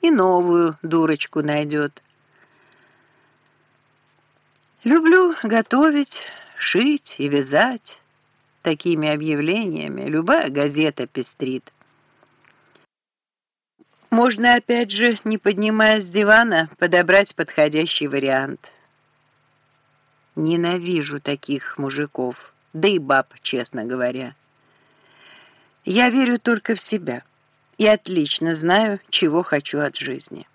и новую дурочку найдет. Люблю готовить, шить и вязать. Такими объявлениями любая газета пестрит. Можно, опять же, не поднимаясь с дивана, подобрать подходящий вариант. Ненавижу таких мужиков, да и баб, честно говоря. Я верю только в себя и отлично знаю, чего хочу от жизни.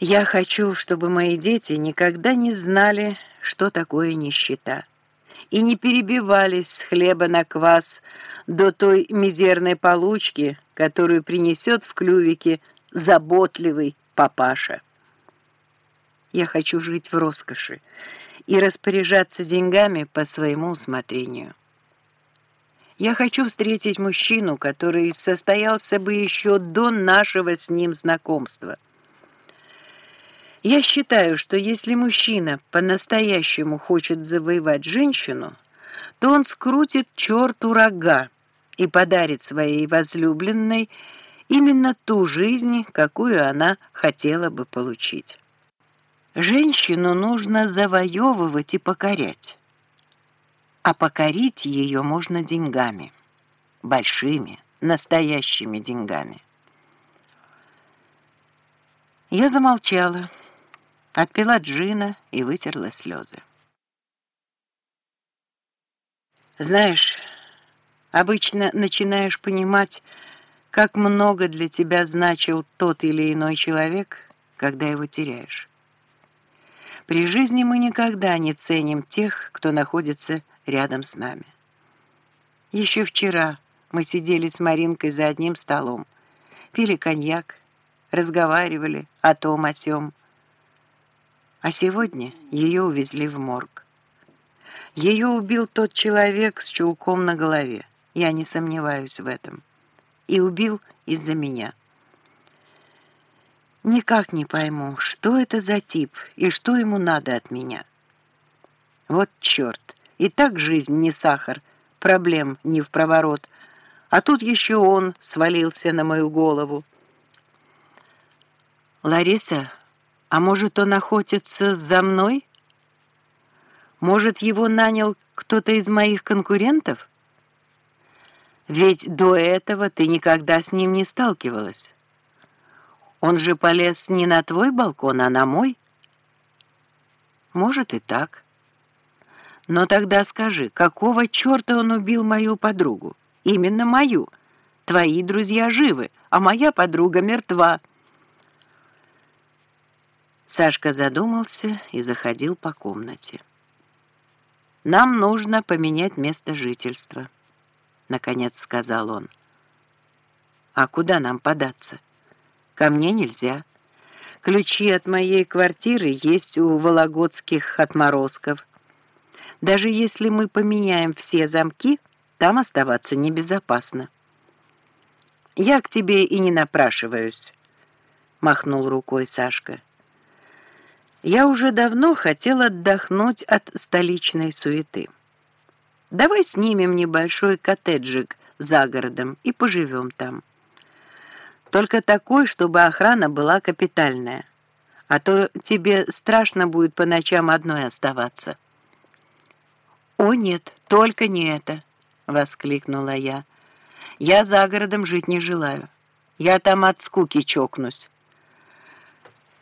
Я хочу, чтобы мои дети никогда не знали, что такое нищета, и не перебивались с хлеба на квас до той мизерной получки, которую принесет в клювике заботливый папаша. Я хочу жить в роскоши и распоряжаться деньгами по своему усмотрению. Я хочу встретить мужчину, который состоялся бы еще до нашего с ним знакомства. Я считаю, что если мужчина по-настоящему хочет завоевать женщину, то он скрутит черту рога и подарит своей возлюбленной именно ту жизнь, какую она хотела бы получить. Женщину нужно завоевывать и покорять а покорить ее можно деньгами. Большими, настоящими деньгами. Я замолчала, отпила джина и вытерла слезы. Знаешь, обычно начинаешь понимать, как много для тебя значил тот или иной человек, когда его теряешь. При жизни мы никогда не ценим тех, кто находится рядом с нами. Еще вчера мы сидели с Маринкой за одним столом, пили коньяк, разговаривали о том, о сём. А сегодня ее увезли в морг. Ее убил тот человек с чулком на голове, я не сомневаюсь в этом. И убил из-за меня. Никак не пойму, что это за тип и что ему надо от меня. Вот черт! И так жизнь не сахар, проблем не в проворот. А тут еще он свалился на мою голову. «Лариса, а может, он охотится за мной? Может, его нанял кто-то из моих конкурентов? Ведь до этого ты никогда с ним не сталкивалась. Он же полез не на твой балкон, а на мой. Может, и так». Но тогда скажи, какого черта он убил мою подругу? Именно мою. Твои друзья живы, а моя подруга мертва. Сашка задумался и заходил по комнате. «Нам нужно поменять место жительства», — наконец сказал он. «А куда нам податься? Ко мне нельзя. Ключи от моей квартиры есть у вологодских отморозков». Даже если мы поменяем все замки, там оставаться небезопасно. «Я к тебе и не напрашиваюсь», — махнул рукой Сашка. «Я уже давно хотел отдохнуть от столичной суеты. Давай снимем небольшой коттеджик за городом и поживем там. Только такой, чтобы охрана была капитальная, а то тебе страшно будет по ночам одной оставаться». «О, нет, только не это!» — воскликнула я. «Я за городом жить не желаю. Я там от скуки чокнусь.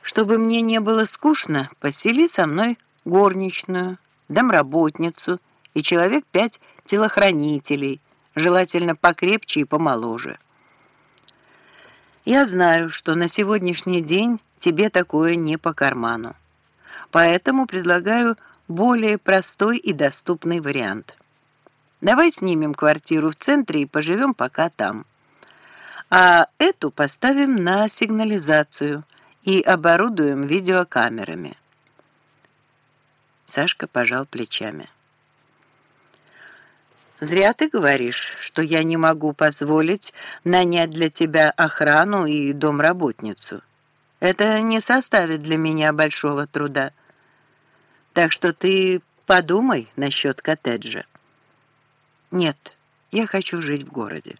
Чтобы мне не было скучно, посели со мной горничную, домработницу и человек пять телохранителей, желательно покрепче и помоложе. Я знаю, что на сегодняшний день тебе такое не по карману. Поэтому предлагаю более простой и доступный вариант. Давай снимем квартиру в центре и поживем пока там. А эту поставим на сигнализацию и оборудуем видеокамерами. Сашка пожал плечами. «Зря ты говоришь, что я не могу позволить нанять для тебя охрану и домработницу. Это не составит для меня большого труда». Так что ты подумай насчет коттеджа. Нет, я хочу жить в городе.